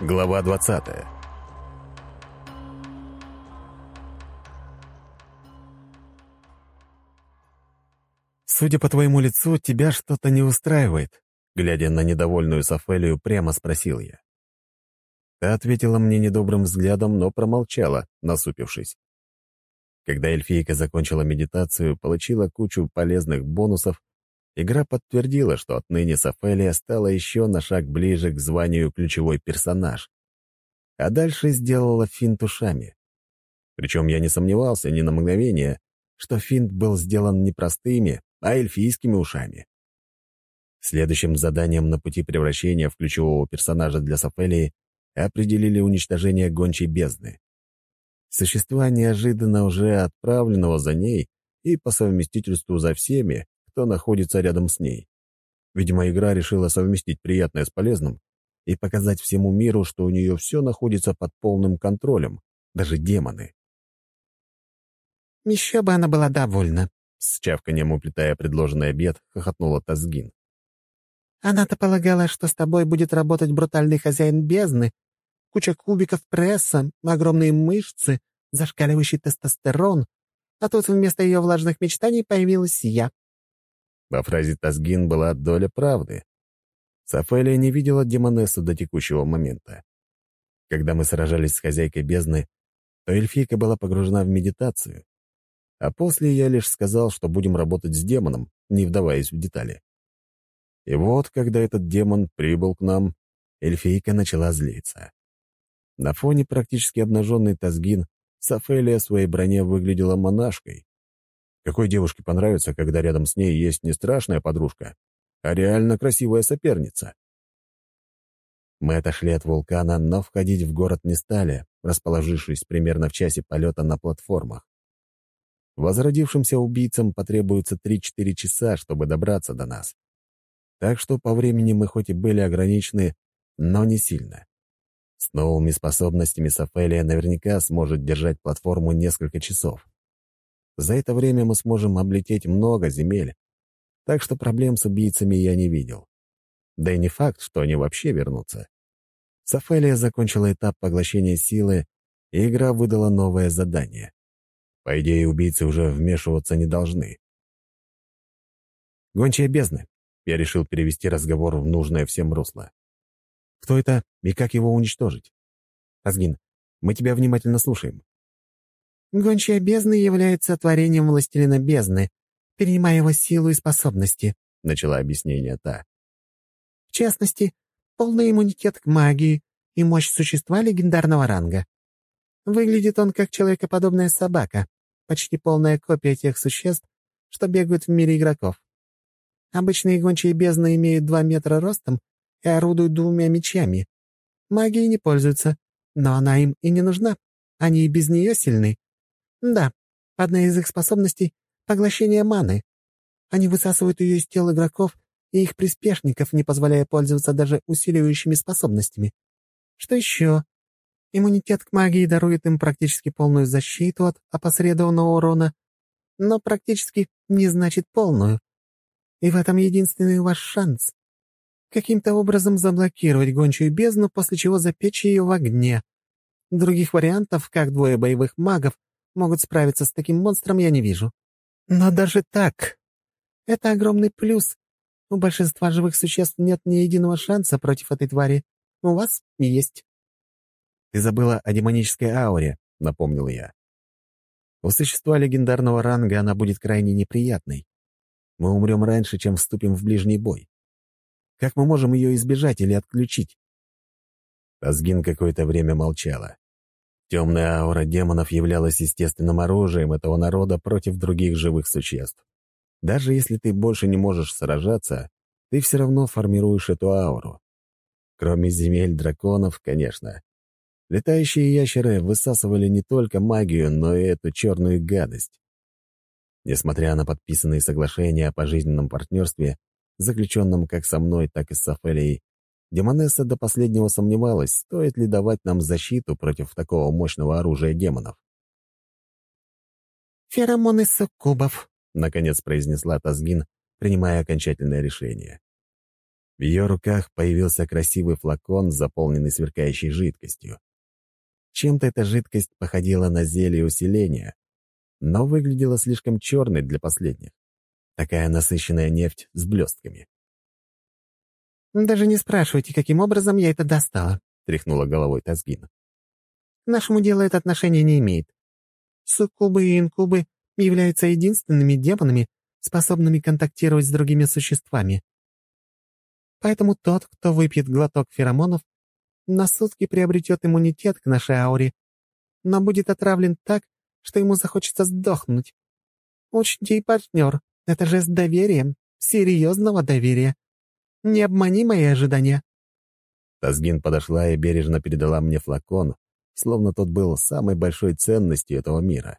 Глава 20 «Судя по твоему лицу, тебя что-то не устраивает», глядя на недовольную Сафелию, прямо спросил я. Та ответила мне недобрым взглядом, но промолчала, насупившись. Когда эльфийка закончила медитацию, получила кучу полезных бонусов, игра подтвердила, что отныне Сафелия стала еще на шаг ближе к званию ключевой персонаж. А дальше сделала финт ушами. Причем я не сомневался ни на мгновение, что финт был сделан не простыми, а эльфийскими ушами. Следующим заданием на пути превращения в ключевого персонажа для Сафелии определили уничтожение гончей бездны. Существа неожиданно уже отправленного за ней и по совместительству за всеми, кто находится рядом с ней. Видимо, игра решила совместить приятное с полезным и показать всему миру, что у нее все находится под полным контролем, даже демоны. «Еще бы она была довольна», — с чавканием уплетая предложенный обед, хохотнула Тазгин. «Она-то полагала, что с тобой будет работать брутальный хозяин бездны, куча кубиков пресса, огромные мышцы, зашкаливающий тестостерон, а тут вместо ее влажных мечтаний появилась я. Во фразе Тазгин была доля правды. Сафелия не видела Демонессу до текущего момента. Когда мы сражались с хозяйкой бездны, то эльфийка была погружена в медитацию. А после я лишь сказал, что будем работать с демоном, не вдаваясь в детали. И вот, когда этот демон прибыл к нам, эльфийка начала злиться. На фоне практически обнаженный Тазгин Сафелия в своей броне выглядела монашкой. Какой девушке понравится, когда рядом с ней есть не страшная подружка, а реально красивая соперница? Мы отошли от вулкана, но входить в город не стали, расположившись примерно в часе полета на платформах. Возродившимся убийцам потребуется 3-4 часа, чтобы добраться до нас. Так что по времени мы хоть и были ограничены, но не сильно. С новыми способностями Сафелия наверняка сможет держать платформу несколько часов. За это время мы сможем облететь много земель, так что проблем с убийцами я не видел. Да и не факт, что они вообще вернутся. Сафелия закончила этап поглощения силы, и игра выдала новое задание. По идее, убийцы уже вмешиваться не должны. «Гончая бездны», — я решил перевести разговор в нужное всем русло. Кто это и как его уничтожить? Азгин, мы тебя внимательно слушаем. Гончая бездны является творением властелина бездны, перенимая его силу и способности, — начала объяснение та. В частности, полный иммунитет к магии и мощь существа легендарного ранга. Выглядит он как человекоподобная собака, почти полная копия тех существ, что бегают в мире игроков. Обычные гончие бездны имеют два метра ростом и орудуют двумя мечами. Магией не пользуются, но она им и не нужна. Они и без нее сильны. Да, одна из их способностей — поглощение маны. Они высасывают ее из тел игроков и их приспешников, не позволяя пользоваться даже усиливающими способностями. Что еще? Иммунитет к магии дарует им практически полную защиту от опосредованного урона, но практически не значит полную. И в этом единственный ваш шанс каким-то образом заблокировать гончую бездну, после чего запечь ее в огне. Других вариантов, как двое боевых магов могут справиться с таким монстром, я не вижу. Но даже так, это огромный плюс. У большинства живых существ нет ни единого шанса против этой твари. У вас есть. «Ты забыла о демонической ауре», — напомнил я. «У существа легендарного ранга она будет крайне неприятной. Мы умрем раньше, чем вступим в ближний бой. Как мы можем ее избежать или отключить?» Тазгин какое-то время молчала. Темная аура демонов являлась естественным оружием этого народа против других живых существ. Даже если ты больше не можешь сражаться, ты все равно формируешь эту ауру. Кроме земель драконов, конечно. Летающие ящеры высасывали не только магию, но и эту черную гадость. Несмотря на подписанные соглашения о пожизненном партнерстве, заключенном как со мной, так и с Сафелией, Демонесса до последнего сомневалась, стоит ли давать нам защиту против такого мощного оружия демонов. «Феромоны суккубов», — наконец произнесла Тазгин, принимая окончательное решение. В ее руках появился красивый флакон, заполненный сверкающей жидкостью. Чем-то эта жидкость походила на зелье усиления, но выглядела слишком черной для последних. Такая насыщенная нефть с блестками. «Даже не спрашивайте, каким образом я это достала», — тряхнула головой Тазгин. «К нашему делу это отношение не имеет. Суккубы и инкубы являются единственными демонами, способными контактировать с другими существами. Поэтому тот, кто выпьет глоток феромонов, на сутки приобретет иммунитет к нашей ауре, но будет отравлен так, что ему захочется сдохнуть. Учти, партнер, это жест доверия, серьезного доверия. Не обмани мои ожидания». Тазгин подошла и бережно передала мне флакон, словно тот был самой большой ценностью этого мира.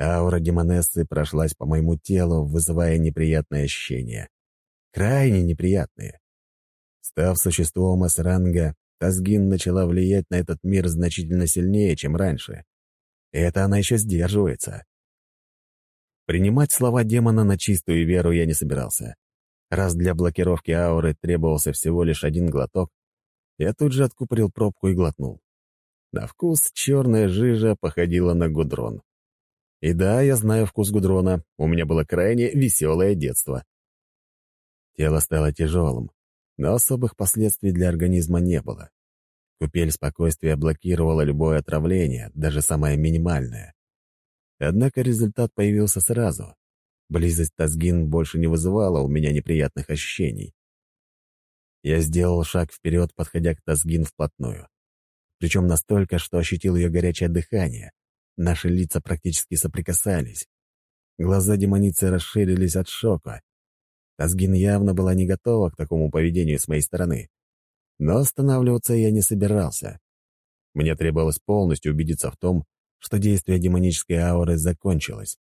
Аура демонессы прошлась по моему телу, вызывая неприятные ощущения. Крайне неприятные. Став существом Асранга, Тазгин начала влиять на этот мир значительно сильнее, чем раньше. И это она еще сдерживается. Принимать слова демона на чистую веру я не собирался. Раз для блокировки ауры требовался всего лишь один глоток, я тут же откупорил пробку и глотнул. На вкус черная жижа походила на гудрон. И да, я знаю вкус гудрона, у меня было крайне веселое детство. Тело стало тяжелым, но особых последствий для организма не было. Купель спокойствия блокировала любое отравление, даже самое минимальное. Однако результат появился сразу. Близость Тазгин больше не вызывала у меня неприятных ощущений. Я сделал шаг вперед, подходя к Тазгин вплотную. Причем настолько, что ощутил ее горячее дыхание. Наши лица практически соприкасались. Глаза демоницы расширились от шока. Тазгин явно была не готова к такому поведению с моей стороны. Но останавливаться я не собирался. Мне требовалось полностью убедиться в том, что действие демонической ауры закончилось.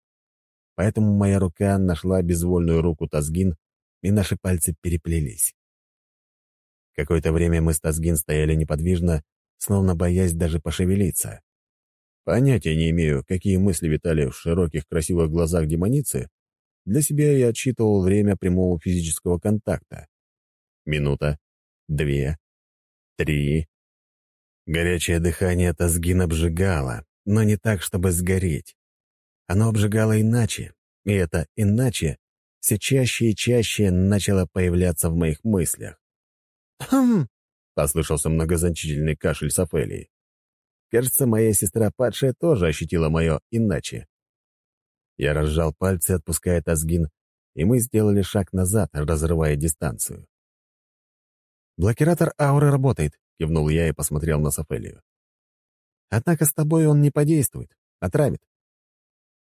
Поэтому моя рука нашла безвольную руку Тазгин, и наши пальцы переплелись. Какое-то время мы с Тазгин стояли неподвижно, словно боясь даже пошевелиться. Понятия не имею, какие мысли витали в широких красивых глазах демоницы. Для себя я отсчитывал время прямого физического контакта. Минута, две, три. Горячее дыхание Тазгин обжигало, но не так, чтобы сгореть. Оно обжигало иначе, и это «иначе» все чаще и чаще начало появляться в моих мыслях. «Хм!» — послышался многозначительный кашель Сафелии. Кажется, моя сестра падшая тоже ощутила мое «иначе». Я разжал пальцы, отпуская Тазгин, и мы сделали шаг назад, разрывая дистанцию. «Блокиратор ауры работает», — кивнул я и посмотрел на Сафелию. «Однако с тобой он не подействует, отравит».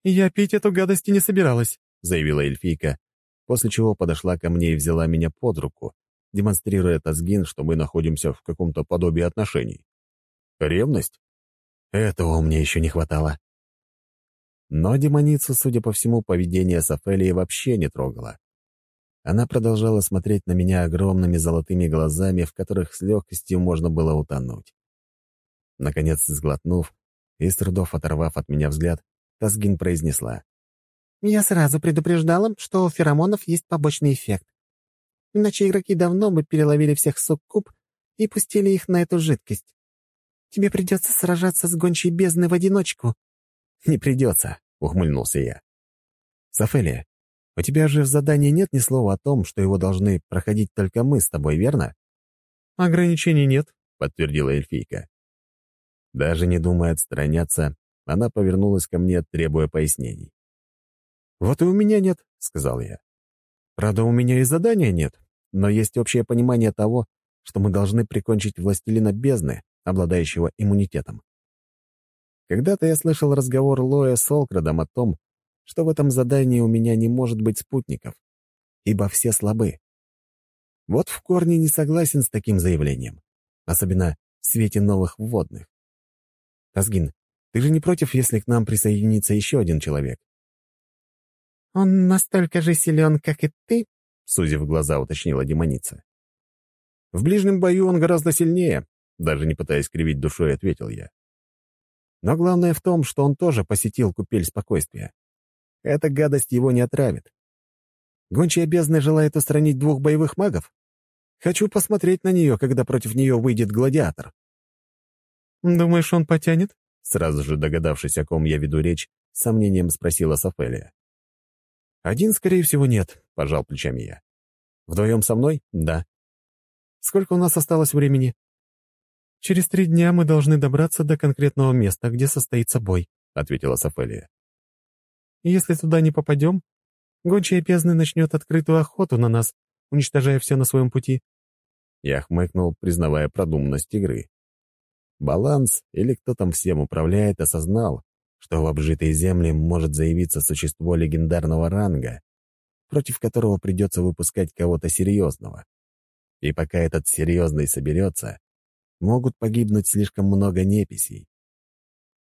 «Я пить эту гадость не собиралась», — заявила эльфийка, после чего подошла ко мне и взяла меня под руку, демонстрируя Тазгин, что мы находимся в каком-то подобии отношений. Ревность? Этого мне еще не хватало. Но демоницу, судя по всему, поведение Сафелии вообще не трогало. Она продолжала смотреть на меня огромными золотыми глазами, в которых с легкостью можно было утонуть. Наконец, сглотнув и с трудов оторвав от меня взгляд, Тазгин произнесла. «Я сразу предупреждала, что у феромонов есть побочный эффект. Иначе игроки давно бы переловили всех суккуб и пустили их на эту жидкость. Тебе придется сражаться с гончей бездны в одиночку». «Не придется», — ухмыльнулся я. «Сафелия, у тебя же в задании нет ни слова о том, что его должны проходить только мы с тобой, верно?» «Ограничений нет», — подтвердила эльфийка. Даже не думая отстраняться, она повернулась ко мне, требуя пояснений. «Вот и у меня нет», — сказал я. «Правда, у меня и задания нет, но есть общее понимание того, что мы должны прикончить властелина бездны, обладающего иммунитетом. Когда-то я слышал разговор Лоя с Олкрадом о том, что в этом задании у меня не может быть спутников, ибо все слабы. Вот в корне не согласен с таким заявлением, особенно в свете новых вводных. Тазгин, ты же не против, если к нам присоединится еще один человек? «Он настолько же силен, как и ты?» — сузив глаза, уточнила демоница. «В ближнем бою он гораздо сильнее», — даже не пытаясь кривить душой, ответил я. «Но главное в том, что он тоже посетил купель спокойствия. Эта гадость его не отравит. Гончая бездны желает устранить двух боевых магов? Хочу посмотреть на нее, когда против нее выйдет гладиатор». «Думаешь, он потянет?» Сразу же догадавшись, о ком я веду речь, с сомнением спросила Софелия. «Один, скорее всего, нет», — пожал плечами я. «Вдвоем со мной? Да». «Сколько у нас осталось времени?» «Через три дня мы должны добраться до конкретного места, где состоится бой», — ответила Софелия. «Если туда не попадем, гончая бездны начнет открытую охоту на нас, уничтожая все на своем пути». Я хмыкнул, признавая продуманность игры. Баланс, или кто там всем управляет, осознал, что в обжитые земли может заявиться существо легендарного ранга, против которого придется выпускать кого-то серьезного. И пока этот серьезный соберется, могут погибнуть слишком много неписей.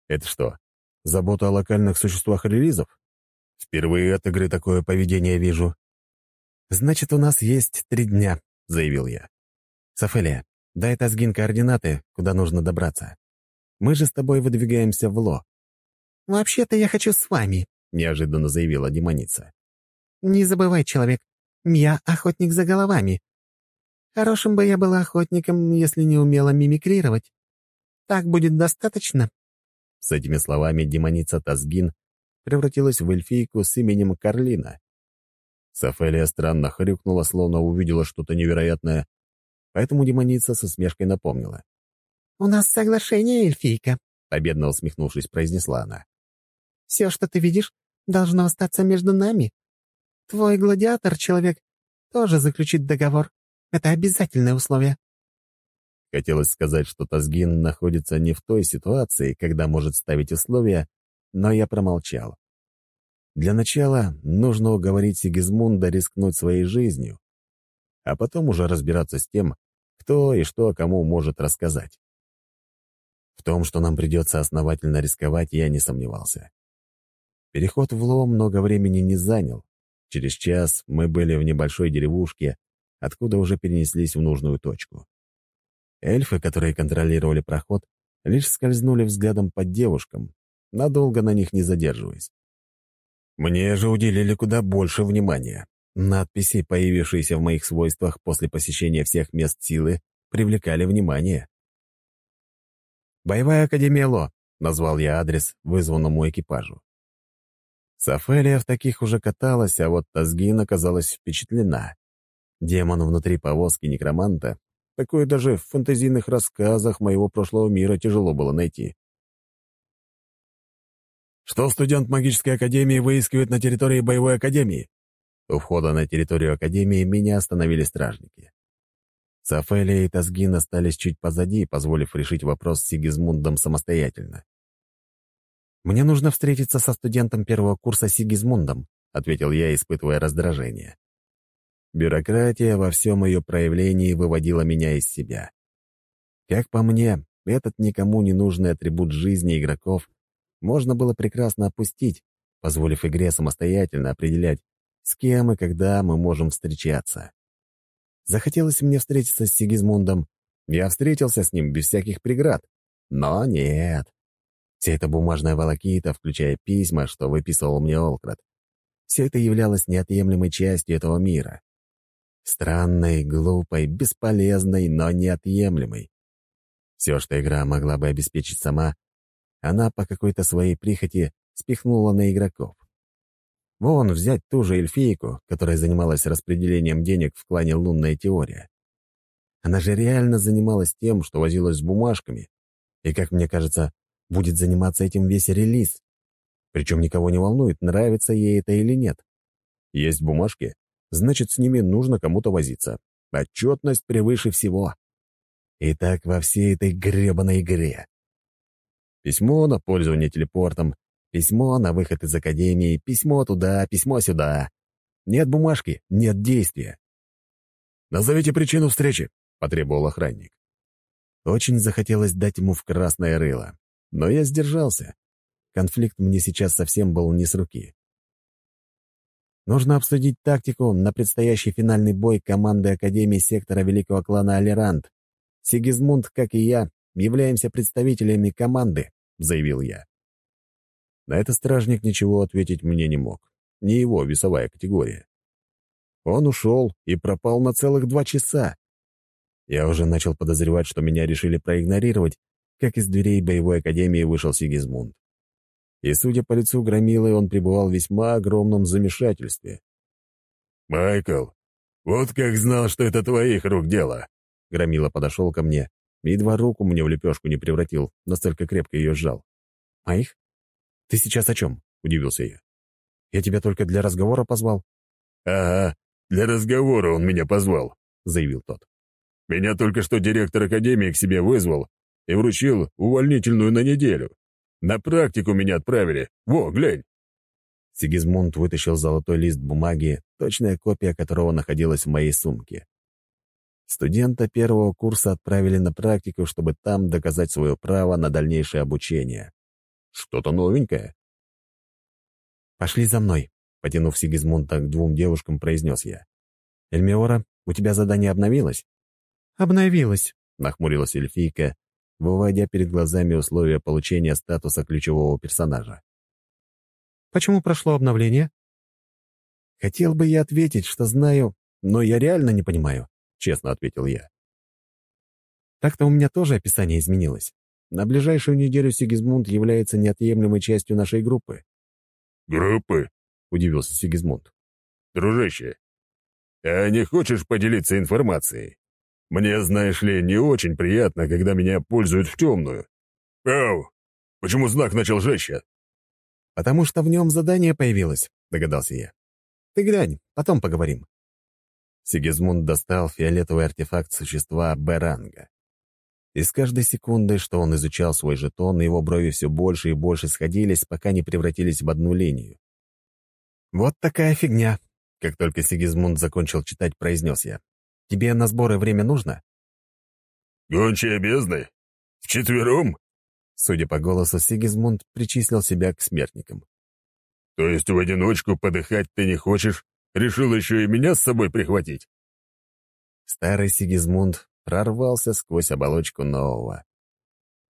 Это что, забота о локальных существах релизов? Впервые от игры такое поведение вижу. «Значит, у нас есть три дня», — заявил я. «Софелия, дай Тазгин координаты, куда нужно добраться. Мы же с тобой выдвигаемся в Ло». «Вообще-то я хочу с вами», — неожиданно заявила демоница. «Не забывай, человек, я охотник за головами. Хорошим бы я был охотником, если не умела мимикрировать. Так будет достаточно?» С этими словами демоница Тазгин превратилась в эльфийку с именем Карлина. Сафелия странно хрюкнула, словно увидела что-то невероятное, поэтому демоница со смешкой напомнила. «У нас соглашение, эльфийка», — победно усмехнувшись, произнесла она. «Все, что ты видишь, должно остаться между нами. Твой гладиатор, человек, тоже заключит договор. Это обязательное условие». Хотелось сказать, что Тазгин находится не в той ситуации, когда может ставить условия, но я промолчал. Для начала нужно уговорить Сигизмунда рискнуть своей жизнью, а потом уже разбираться с тем, кто и что кому может рассказать. В том, что нам придется основательно рисковать, я не сомневался. Переход в Ло много времени не занял. Через час мы были в небольшой деревушке, откуда уже перенеслись в нужную точку. Эльфы, которые контролировали проход, лишь скользнули взглядом по девушкам, надолго на них не задерживаясь. Мне же уделили куда больше внимания. Надписи, появившиеся в моих свойствах после посещения всех мест силы, привлекали внимание. «Боевая академия Ло», — назвал я адрес вызванному экипажу. Сафелия в таких уже каталась, а вот Тазгин оказалась впечатлена. Демон внутри повозки некроманта. Такое даже в фантазийных рассказах моего прошлого мира тяжело было найти. «Что студент магической академии выискивает на территории боевой академии?» У входа на территорию академии меня остановили стражники. Сафелия и Тазгин остались чуть позади, позволив решить вопрос с Сигизмундом самостоятельно. «Мне нужно встретиться со студентом первого курса Сигизмундом», ответил я, испытывая раздражение. Бюрократия во всем ее проявлении выводила меня из себя. Как по мне, этот никому не нужный атрибут жизни игроков можно было прекрасно опустить, позволив игре самостоятельно определять, с кем и когда мы можем встречаться. Захотелось мне встретиться с Сигизмундом, я встретился с ним без всяких преград. Но нет. Вся эта бумажная волокита, включая письма, что выписывал мне Олкрат, все это являлось неотъемлемой частью этого мира. Странной, глупой, бесполезной, но неотъемлемой. Все, что игра могла бы обеспечить сама, она по какой-то своей прихоти спихнула на игроков. Вон взять ту же эльфийку, которая занималась распределением денег в клане «Лунная теория». Она же реально занималась тем, что возилась с бумажками, и, как мне кажется, будет заниматься этим весь релиз. Причем никого не волнует, нравится ей это или нет. Есть бумажки, значит, с ними нужно кому-то возиться. Отчетность превыше всего. И так во всей этой гребаной игре. Письмо на пользование телепортом, письмо на выход из академии, письмо туда, письмо сюда. Нет бумажки, нет действия. «Назовите причину встречи», — потребовал охранник. Очень захотелось дать ему в красное рыло, но я сдержался. Конфликт мне сейчас совсем был не с руки. Нужно обсудить тактику на предстоящий финальный бой команды Академии сектора Великого клана Алерант. Сигизмунд, как и я, являемся представителями команды», — заявил я. На это стражник ничего ответить мне не мог. Не его весовая категория. Он ушел и пропал на целых два часа. Я уже начал подозревать, что меня решили проигнорировать, как из дверей боевой академии вышел Сигизмунд. И, судя по лицу Громилы, он пребывал в весьма огромном замешательстве. «Майкл, вот как знал, что это твоих рук дело!» Громила подошел ко мне едва руку мне в лепешку не превратил, настолько крепко ее сжал. «Моих? Ты сейчас о чем?» — удивился я. «Я тебя только для разговора позвал». «Ага, для разговора он меня позвал», — заявил тот. «Меня только что директор академии к себе вызвал и вручил увольнительную на неделю. На практику меня отправили. Во, глянь!» Сигизмунд вытащил золотой лист бумаги, точная копия которого находилась в моей сумке. Студента первого курса отправили на практику, чтобы там доказать свое право на дальнейшее обучение. Что-то новенькое. «Пошли за мной», — потянув Сигизмунда к двум девушкам, произнес я. «Эльмиора, у тебя задание обновилось?» «Обновилось», — нахмурилась эльфийка, выводя перед глазами условия получения статуса ключевого персонажа. «Почему прошло обновление?» «Хотел бы я ответить, что знаю, но я реально не понимаю», — честно ответил я. «Так-то у меня тоже описание изменилось. На ближайшую неделю Сигизмунд является неотъемлемой частью нашей группы». «Группы?» — удивился Сигизмунд. «Дружище, а не хочешь поделиться информацией? Мне, знаешь ли, не очень приятно, когда меня пользуют в темную. Ау! Почему знак начал жечься?» «Потому что в нем задание появилось», — догадался я. «Ты глянь, потом поговорим». Сигизмунд достал фиолетовый артефакт существа Беранга. И с каждой секундой, что он изучал свой жетон, его брови все больше и больше сходились, пока не превратились в одну линию. «Вот такая фигня», — как только Сигизмунд закончил читать, произнес я. Тебе на сборы время нужно?» «Гончие бездны? Вчетвером?» Судя по голосу, Сигизмунд причислил себя к смертникам. «То есть в одиночку подыхать ты не хочешь? Решил еще и меня с собой прихватить?» Старый Сигизмунд прорвался сквозь оболочку нового.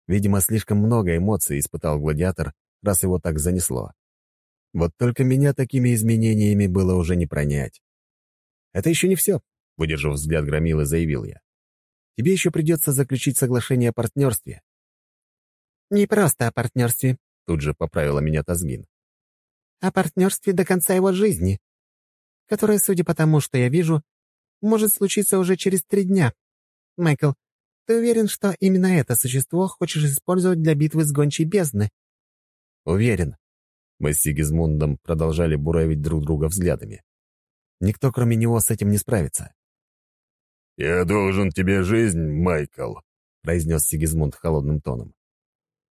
Видимо, слишком много эмоций испытал гладиатор, раз его так занесло. Вот только меня такими изменениями было уже не пронять. Это еще не все. Выдержав взгляд Громилы, заявил я. «Тебе еще придется заключить соглашение о партнерстве». «Не просто о партнерстве», — тут же поправила меня Тазгин. «О партнерстве до конца его жизни, которое, судя по тому, что я вижу, может случиться уже через три дня. Майкл, ты уверен, что именно это существо хочешь использовать для битвы с гончей бездны?» «Уверен». Мы с Сигизмундом продолжали буравить друг друга взглядами. Никто, кроме него, с этим не справится. «Я должен тебе жизнь, Майкл», — произнес Сигизмунд холодным тоном.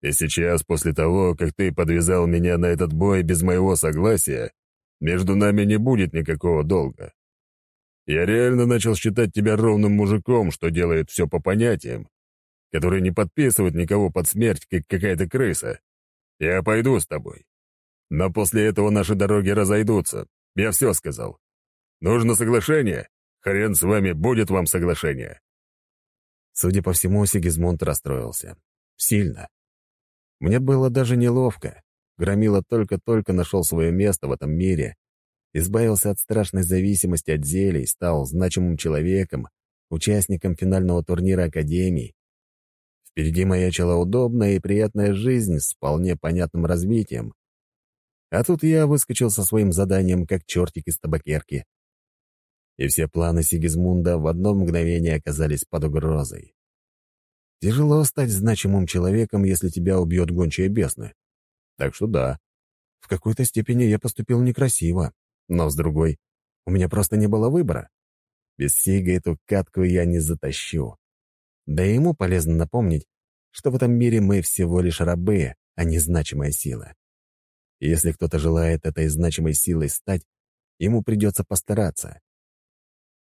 «И сейчас, после того, как ты подвязал меня на этот бой без моего согласия, между нами не будет никакого долга. Я реально начал считать тебя ровным мужиком, что делает все по понятиям, который не подписывает никого под смерть, как какая-то крыса. Я пойду с тобой. Но после этого наши дороги разойдутся. Я все сказал. Нужно соглашение. Хрен с вами, будет вам соглашение». Судя по всему, Сигизмунд расстроился. Сильно. Мне было даже неловко. Громила только-только нашел свое место в этом мире, избавился от страшной зависимости от зелий, стал значимым человеком, участником финального турнира Академии. Впереди маячила удобная и приятная жизнь с вполне понятным развитием. А тут я выскочил со своим заданием, как чертик из табакерки и все планы Сигизмунда в одно мгновение оказались под угрозой. Тяжело стать значимым человеком, если тебя убьет гончая бездны. Так что да, в какой-то степени я поступил некрасиво, но с другой, у меня просто не было выбора. Без Сига эту катку я не затащу. Да и ему полезно напомнить, что в этом мире мы всего лишь рабы, а не значимая сила. И если кто-то желает этой значимой силой стать, ему придется постараться.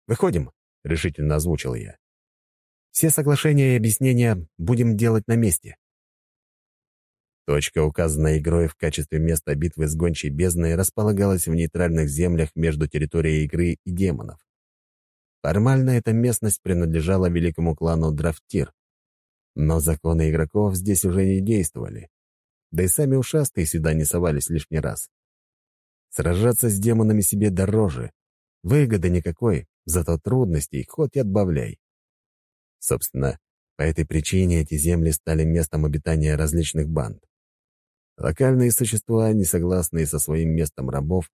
«Выходим», — решительно озвучил я. «Все соглашения и объяснения будем делать на месте». Точка, указанная игрой в качестве места битвы с гончей бездной, располагалась в нейтральных землях между территорией игры и демонов. Формально эта местность принадлежала великому клану Драфтир, но законы игроков здесь уже не действовали. Да и сами ушастые сюда не совались лишний раз. Сражаться с демонами себе дороже. Выгоды никакой, Зато трудностей хоть и отбавляй. Собственно, по этой причине эти земли стали местом обитания различных банд. Локальные существа, несогласные со своим местом рабов,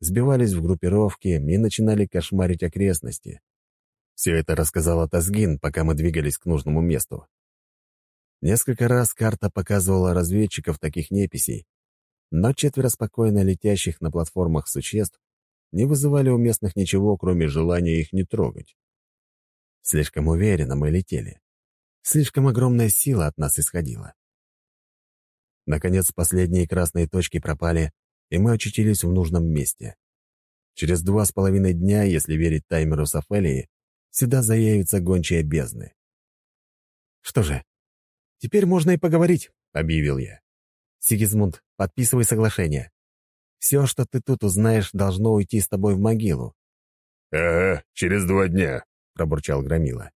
сбивались в группировки и начинали кошмарить окрестности. Все это рассказала Тазгин, пока мы двигались к нужному месту. Несколько раз карта показывала разведчиков таких неписей, но четверо спокойно летящих на платформах существ не вызывали у местных ничего, кроме желания их не трогать. Слишком уверенно мы летели. Слишком огромная сила от нас исходила. Наконец, последние красные точки пропали, и мы очутились в нужном месте. Через два с половиной дня, если верить таймеру Сафелии, сюда заявятся гончие бездны. «Что же, теперь можно и поговорить», — объявил я. «Сигизмунд, подписывай соглашение. Все, что ты тут узнаешь, должно уйти с тобой в могилу». «Ага, через два дня», — пробурчал Громила.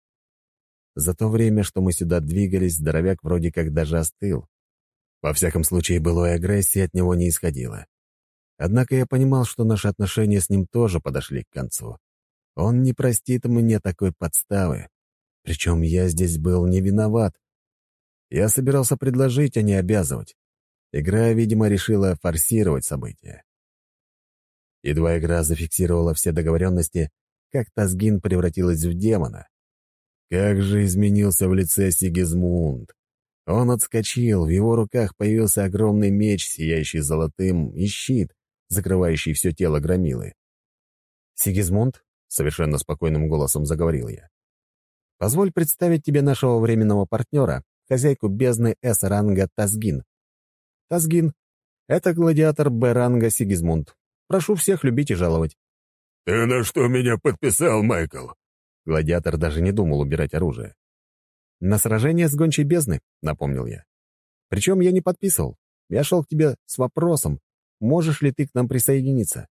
За то время, что мы сюда двигались, здоровяк вроде как даже остыл. Во всяком случае, былой агрессии от него не исходило. Однако я понимал, что наши отношения с ним тоже подошли к концу. Он не простит мне такой подставы. Причем я здесь был не виноват. Я собирался предложить, а не обязывать. Игра, видимо, решила форсировать события. Едва игра зафиксировала все договоренности, как Тазгин превратилась в демона. Как же изменился в лице Сигизмунд. Он отскочил, в его руках появился огромный меч, сияющий золотым, и щит, закрывающий все тело громилы. «Сигизмунд?» — совершенно спокойным голосом заговорил я. «Позволь представить тебе нашего временного партнера, хозяйку бездны С-ранга Тазгин. Тазгин — это гладиатор Б-ранга Сигизмунд. Прошу всех любить и жаловать». «Ты на что меня подписал, Майкл?» Гладиатор даже не думал убирать оружие. «На сражение с гончей бездны», — напомнил я. «Причем я не подписывал. Я шел к тебе с вопросом, можешь ли ты к нам присоединиться.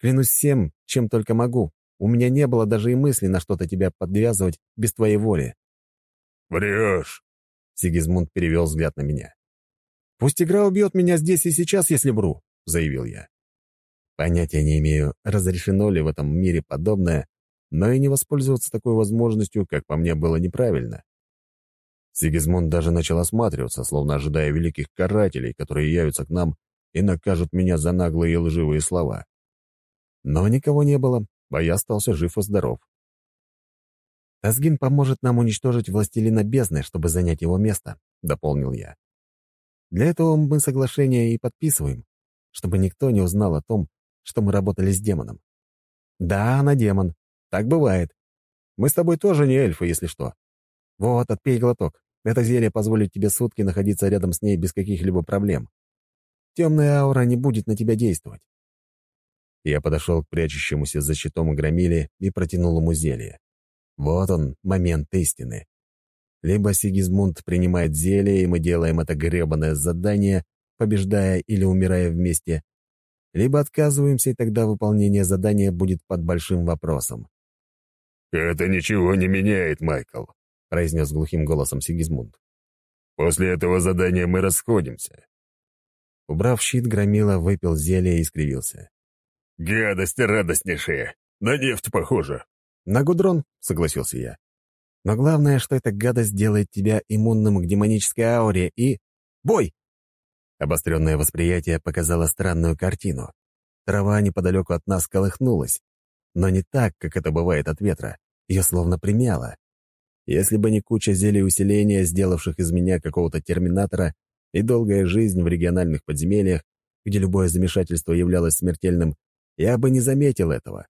Клянусь всем, чем только могу. У меня не было даже и мысли на что-то тебя подвязывать без твоей воли». «Врешь!» — Сигизмунд перевел взгляд на меня. «Пусть игра убьет меня здесь и сейчас, если вру», — заявил я. Понятия не имею, разрешено ли в этом мире подобное, но и не воспользоваться такой возможностью, как по мне, было неправильно. Сигизмунд даже начал осматриваться, словно ожидая великих карателей, которые явятся к нам и накажут меня за наглые и лживые слова. Но никого не было, а я остался жив и здоров. «Тазгин поможет нам уничтожить властелина бездны, чтобы занять его место», — дополнил я. «Для этого мы соглашение и подписываем, чтобы никто не узнал о том, что мы работали с демоном. Да, она демон, так бывает. Мы с тобой тоже не эльфы, если что. Вот, отпей глоток. Это зелье позволит тебе сутки находиться рядом с ней без каких-либо проблем. Темная аура не будет на тебя действовать. Я подошел к прячущемуся за щитом громиле и протянул ему зелье. Вот он, момент истины. Либо Сигизмунд принимает зелье, и мы делаем это гребаное задание, побеждая или умирая вместе, либо отказываемся, и тогда выполнение задания будет под большим вопросом. «Это ничего не меняет, Майкл», — произнес глухим голосом Сигизмунд. «После этого задания мы расходимся». Убрав щит, Громила выпил зелье и скривился. «Гадость радостнейшая! На нефть похоже!» «На гудрон», — согласился я. «Но главное, что эта гадость делает тебя иммунным к демонической ауре и... Бой!» Обостренное восприятие показало странную картину. Трава неподалеку от нас колыхнулась, но не так, как это бывает от ветра. Ее словно примяло. Если бы не куча зелий усиления, сделавших из меня какого-то терминатора, и долгая жизнь в региональных подземельях, где любое замешательство являлось смертельным, я бы не заметил этого.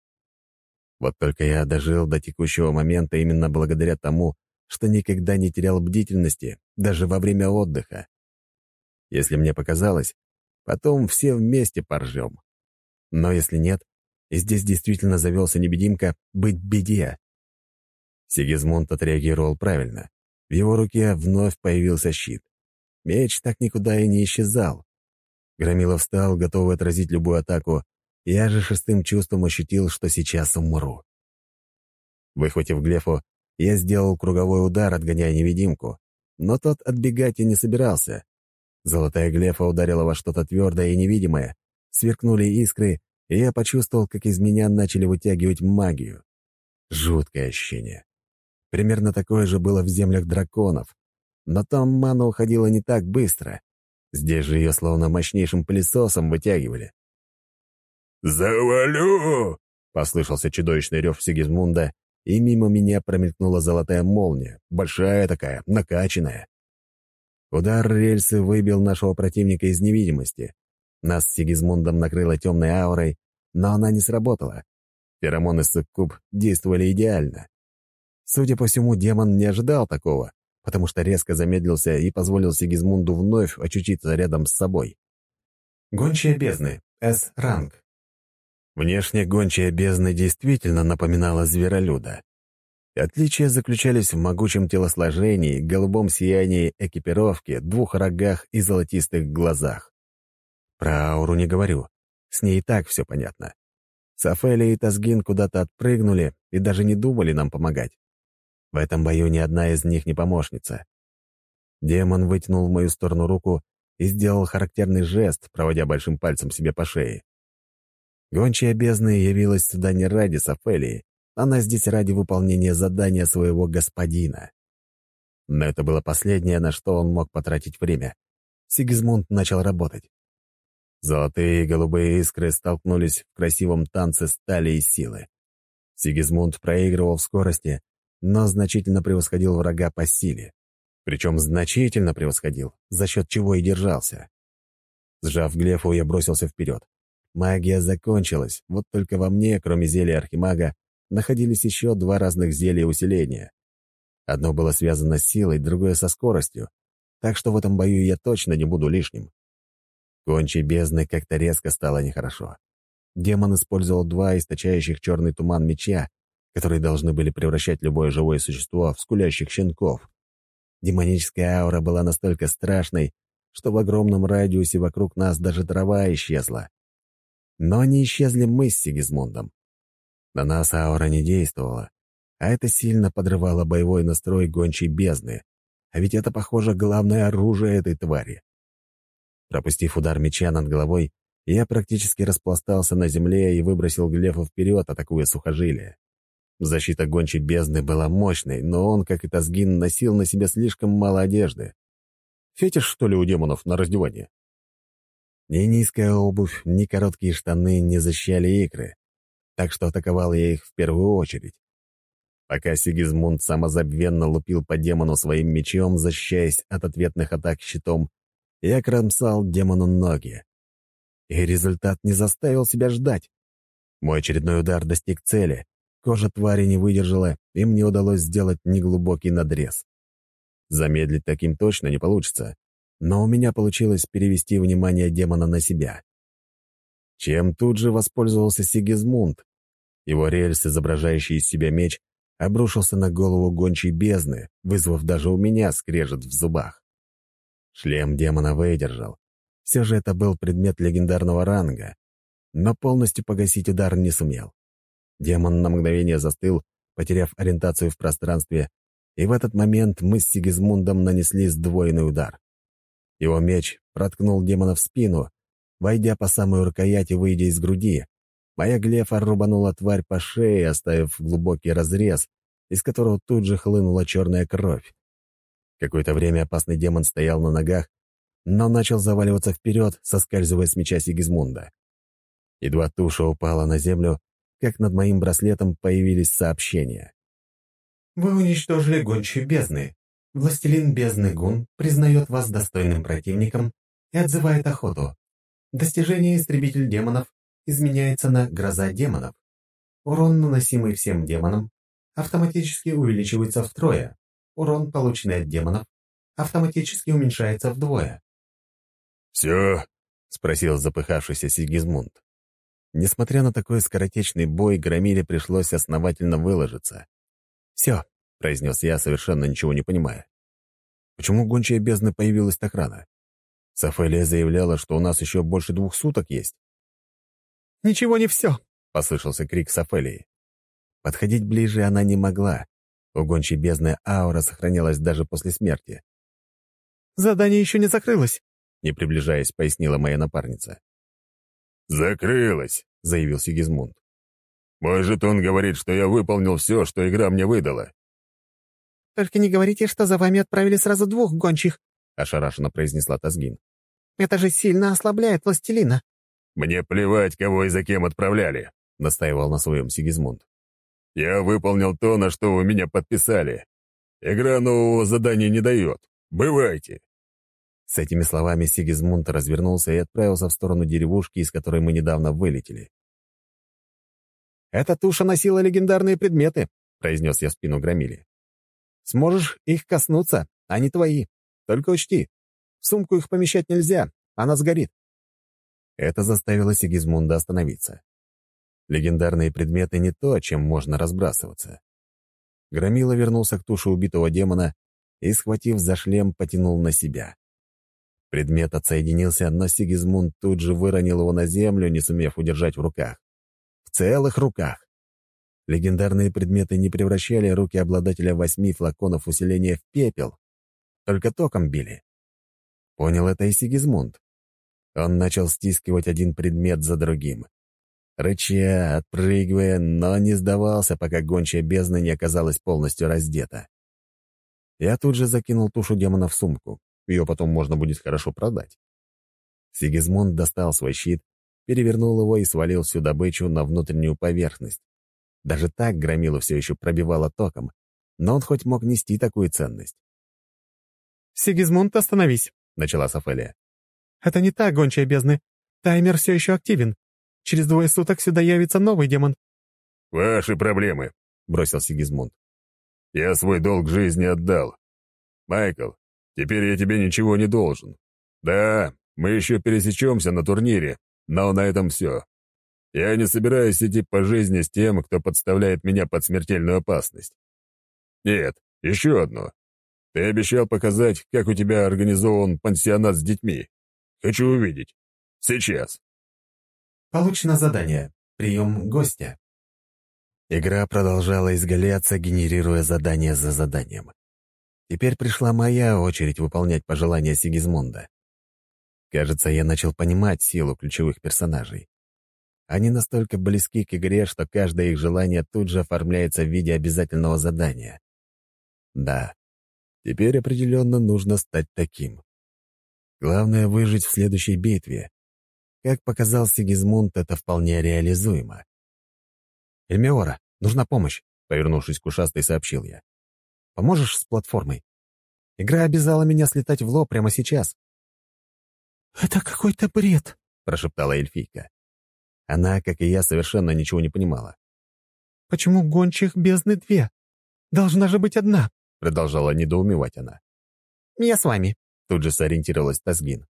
Вот только я дожил до текущего момента именно благодаря тому, что никогда не терял бдительности, даже во время отдыха. Если мне показалось, потом все вместе поржем. Но если нет, и здесь действительно завелся невидимка, быть беде. Сигизмунд отреагировал правильно. В его руке вновь появился щит. Меч так никуда и не исчезал. Громилов встал, готовый отразить любую атаку. Я же шестым чувством ощутил, что сейчас умру. Выхватив Глефу, я сделал круговой удар, отгоняя невидимку. Но тот отбегать и не собирался. Золотая Глефа ударила во что-то твердое и невидимое. Сверкнули искры, и я почувствовал, как из меня начали вытягивать магию. Жуткое ощущение. Примерно такое же было в землях драконов. Но там мана уходила не так быстро. Здесь же ее словно мощнейшим пылесосом вытягивали. «Завалю!» — послышался чудовищный рев Сигизмунда, и мимо меня промелькнула золотая молния, большая такая, накачанная. Удар рельсы выбил нашего противника из невидимости. Нас с Сигизмундом накрыло темной аурой, но она не сработала. Феромоны Суккуб действовали идеально. Судя по всему, демон не ожидал такого, потому что резко замедлился и позволил Сигизмунду вновь очутиться рядом с собой. Гончая бездны. С-ранг. Внешне гончая бездны действительно напоминала зверолюда. Отличия заключались в могучем телосложении, голубом сиянии экипировки, двух рогах и золотистых глазах. Про ауру не говорю. С ней и так все понятно. Сафели и Тазгин куда-то отпрыгнули и даже не думали нам помогать. В этом бою ни одна из них не помощница. Демон вытянул в мою сторону руку и сделал характерный жест, проводя большим пальцем себе по шее. Гончая бездны явилась сюда не ради Сафелии, она здесь ради выполнения задания своего господина. Но это было последнее, на что он мог потратить время. Сигизмунд начал работать. Золотые и голубые искры столкнулись в красивом танце стали и силы. Сигизмунд проигрывал в скорости, но значительно превосходил врага по силе. Причем значительно превосходил, за счет чего и держался. Сжав глефу, я бросился вперед. Магия закончилась, вот только во мне, кроме зелья архимага, находились еще два разных зелья усиления. Одно было связано с силой, другое — со скоростью, так что в этом бою я точно не буду лишним. Кончей бездны как-то резко стало нехорошо. Демон использовал два источающих черный туман меча, которые должны были превращать любое живое существо в скулящих щенков. Демоническая аура была настолько страшной, что в огромном радиусе вокруг нас даже трава исчезла. Но не исчезли мы с Сигизмундом. На нас аура не действовала, а это сильно подрывало боевой настрой гончей бездны. А ведь это, похоже, главное оружие этой твари. Пропустив удар меча над головой, я практически распластался на земле и выбросил Глефа вперед, атакуя сухожилие. Защита гончей бездны была мощной, но он, как и Тазгин, носил на себе слишком мало одежды. Фетиш, что ли, у демонов на раздевание? Ни низкая обувь, ни короткие штаны не защищали икры, так что атаковал я их в первую очередь. Пока Сигизмунд самозабвенно лупил по демону своим мечом, защищаясь от ответных атак щитом, я кромсал демону ноги. И результат не заставил себя ждать. Мой очередной удар достиг цели, Кожа твари не выдержала, и мне удалось сделать неглубокий надрез. Замедлить таким точно не получится, но у меня получилось перевести внимание демона на себя. Чем тут же воспользовался Сигизмунд. Его рельс, изображающий из себя меч, обрушился на голову гончей бездны, вызвав даже у меня скрежет в зубах. Шлем демона выдержал. Все же это был предмет легендарного ранга, но полностью погасить удар не сумел. Демон на мгновение застыл, потеряв ориентацию в пространстве, и в этот момент мы с Сигизмундом нанесли сдвоенный удар. Его меч проткнул демона в спину, войдя по самую рукоять и выйдя из груди. Моя глефа рубанула тварь по шее, оставив глубокий разрез, из которого тут же хлынула черная кровь. Какое-то время опасный демон стоял на ногах, но начал заваливаться вперед, соскальзывая с меча Сигизмунда. Едва туша упала на землю, как над моим браслетом появились сообщения. «Вы уничтожили гончую бездны. Властелин бездны Гун признает вас достойным противником и отзывает охоту. Достижение истребитель демонов изменяется на гроза демонов. Урон, наносимый всем демонам, автоматически увеличивается втрое. Урон, полученный от демонов, автоматически уменьшается вдвое. «Все?» — спросил запыхавшийся Сигизмунд. Несмотря на такой скоротечный бой, Громиле пришлось основательно выложиться. «Все», — произнес я, совершенно ничего не понимая. «Почему гончая бездны появилась так рано? Сафелия заявляла, что у нас еще больше двух суток есть». «Ничего не все», — послышался крик Сафелии. Подходить ближе она не могла. У гончей бездны аура сохранялась даже после смерти. «Задание еще не закрылось», — не приближаясь, пояснила моя напарница. «Закрылась», — заявил Сигизмунд. «Мой жетон говорит, что я выполнил все, что игра мне выдала». «Только не говорите, что за вами отправили сразу двух гончих», — ошарашенно произнесла Тазгин. «Это же сильно ослабляет властелина». «Мне плевать, кого и за кем отправляли», — настаивал на своем Сигизмунд. «Я выполнил то, на что вы меня подписали. Игра нового задания не дает. Бывайте». С этими словами Сигизмунд развернулся и отправился в сторону деревушки, из которой мы недавно вылетели. «Эта туша носила легендарные предметы», — произнес я в спину Громили. «Сможешь их коснуться, они твои. Только учти, в сумку их помещать нельзя, она сгорит». Это заставило Сигизмунда остановиться. Легендарные предметы не то, чем можно разбрасываться. Громила вернулся к туше убитого демона и, схватив за шлем, потянул на себя. Предмет отсоединился, но Сигизмунд тут же выронил его на землю, не сумев удержать в руках. В целых руках. Легендарные предметы не превращали руки обладателя восьми флаконов усиления в пепел, только током били. Понял это и Сигизмунд. Он начал стискивать один предмет за другим. Рыча, отпрыгивая, но не сдавался, пока гончая бездна не оказалась полностью раздета. Я тут же закинул тушу демона в сумку. Ее потом можно будет хорошо продать. Сигизмунд достал свой щит, перевернул его и свалил всю добычу на внутреннюю поверхность. Даже так громилу все еще пробивало током, но он хоть мог нести такую ценность. «Сигизмунд, остановись», — начала Софелия. «Это не та гончая бездны. Таймер все еще активен. Через двое суток сюда явится новый демон». «Ваши проблемы», — бросил Сигизмунд. «Я свой долг жизни отдал. Майкл, Теперь я тебе ничего не должен. Да, мы еще пересечемся на турнире, но на этом все. Я не собираюсь идти по жизни с тем, кто подставляет меня под смертельную опасность. Нет, еще одно. Ты обещал показать, как у тебя организован пансионат с детьми. Хочу увидеть. Сейчас. Получено задание. Прием гостя. Игра продолжала изгаляться, генерируя задание за заданием. Теперь пришла моя очередь выполнять пожелания Сигизмунда. Кажется, я начал понимать силу ключевых персонажей. Они настолько близки к игре, что каждое их желание тут же оформляется в виде обязательного задания. Да, теперь определенно нужно стать таким. Главное — выжить в следующей битве. Как показал Сигизмунд, это вполне реализуемо. «Эльмиора, нужна помощь», — повернувшись к ушастой, сообщил я. Поможешь с платформой? Игра обязала меня слетать в лоб прямо сейчас». «Это какой-то бред», — прошептала эльфийка. Она, как и я, совершенно ничего не понимала. «Почему гончих бездны две? Должна же быть одна», — продолжала недоумевать она. «Я с вами», — тут же сориентировалась Тазгин.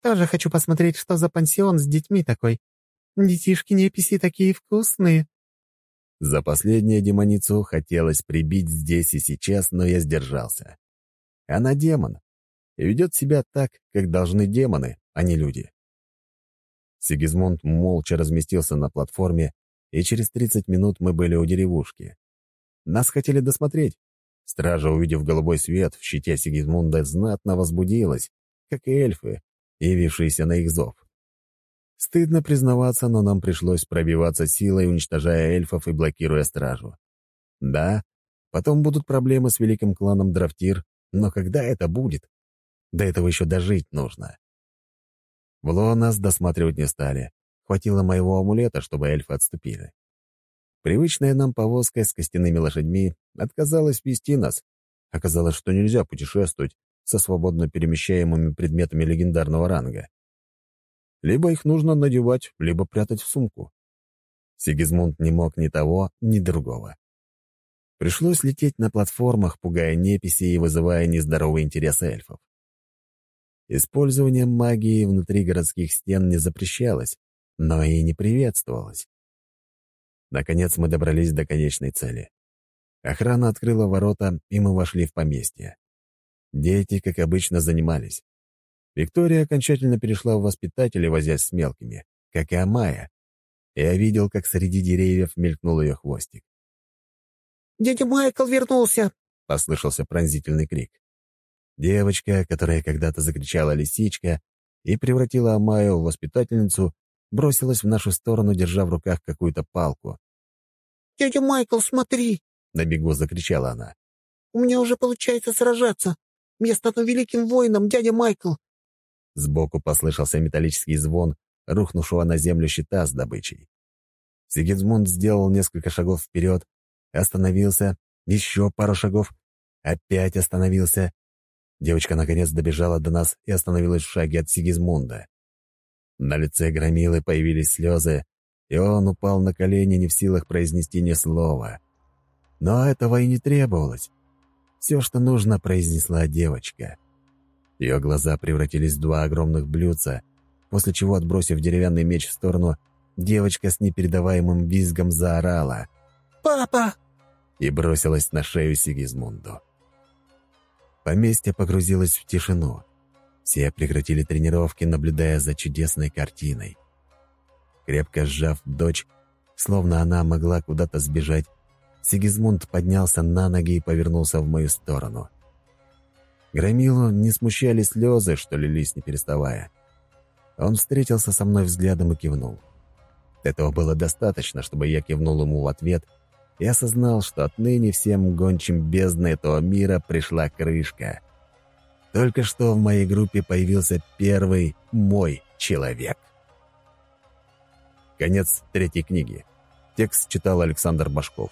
«Тоже хочу посмотреть, что за пансион с детьми такой. Детишки-неписи такие вкусные». За последнюю демоницу хотелось прибить здесь и сейчас, но я сдержался. Она демон и ведет себя так, как должны демоны, а не люди. Сигизмунд молча разместился на платформе, и через 30 минут мы были у деревушки. Нас хотели досмотреть. Стража, увидев голубой свет, в щите Сигизмунда знатно возбудилась, как и эльфы, явившиеся на их зов. Стыдно признаваться, но нам пришлось пробиваться силой, уничтожая эльфов и блокируя стражу. Да, потом будут проблемы с великим кланом Драфтир, но когда это будет? До этого еще дожить нужно. В Ло нас досматривать не стали. Хватило моего амулета, чтобы эльфы отступили. Привычная нам повозка с костяными лошадьми отказалась вести нас. Оказалось, что нельзя путешествовать со свободно перемещаемыми предметами легендарного ранга. Либо их нужно надевать, либо прятать в сумку. Сигизмунд не мог ни того, ни другого. Пришлось лететь на платформах, пугая неписи и вызывая нездоровый интерес эльфов. Использование магии внутри городских стен не запрещалось, но и не приветствовалось. Наконец мы добрались до конечной цели. Охрана открыла ворота, и мы вошли в поместье. Дети, как обычно, занимались. Виктория окончательно перешла в воспитателя, возясь с мелкими, как и Амая. Я видел, как среди деревьев мелькнул ее хвостик. «Дядя Майкл вернулся!» — послышался пронзительный крик. Девочка, которая когда-то закричала «лисичка» и превратила Амаю в воспитательницу, бросилась в нашу сторону, держа в руках какую-то палку. «Дядя Майкл, смотри!» — на бегу закричала она. У меня уже получается сражаться. Я стану великим воином, дядя Майкл!» Сбоку послышался металлический звон, рухнувшего на землю щита с добычей. Сигизмунд сделал несколько шагов вперед, остановился, еще пару шагов, опять остановился. Девочка наконец добежала до нас и остановилась в шаге от Сигизмунда. На лице громилы появились слезы, и он упал на колени, не в силах произнести ни слова. Но этого и не требовалось. Все, что нужно, произнесла девочка. Ее глаза превратились в два огромных блюдца, после чего, отбросив деревянный меч в сторону, девочка с непередаваемым визгом заорала «Папа!» и бросилась на шею Сигизмунду. Поместье погрузилось в тишину. Все прекратили тренировки, наблюдая за чудесной картиной. Крепко сжав дочь, словно она могла куда-то сбежать, Сигизмунд поднялся на ноги и повернулся в мою сторону. Громилу не смущали слезы, что лились не переставая. Он встретился со мной взглядом и кивнул. Этого было достаточно, чтобы я кивнул ему в ответ и осознал, что отныне всем гончим бездны этого мира пришла крышка. Только что в моей группе появился первый мой человек. Конец третьей книги. Текст читал Александр Башков.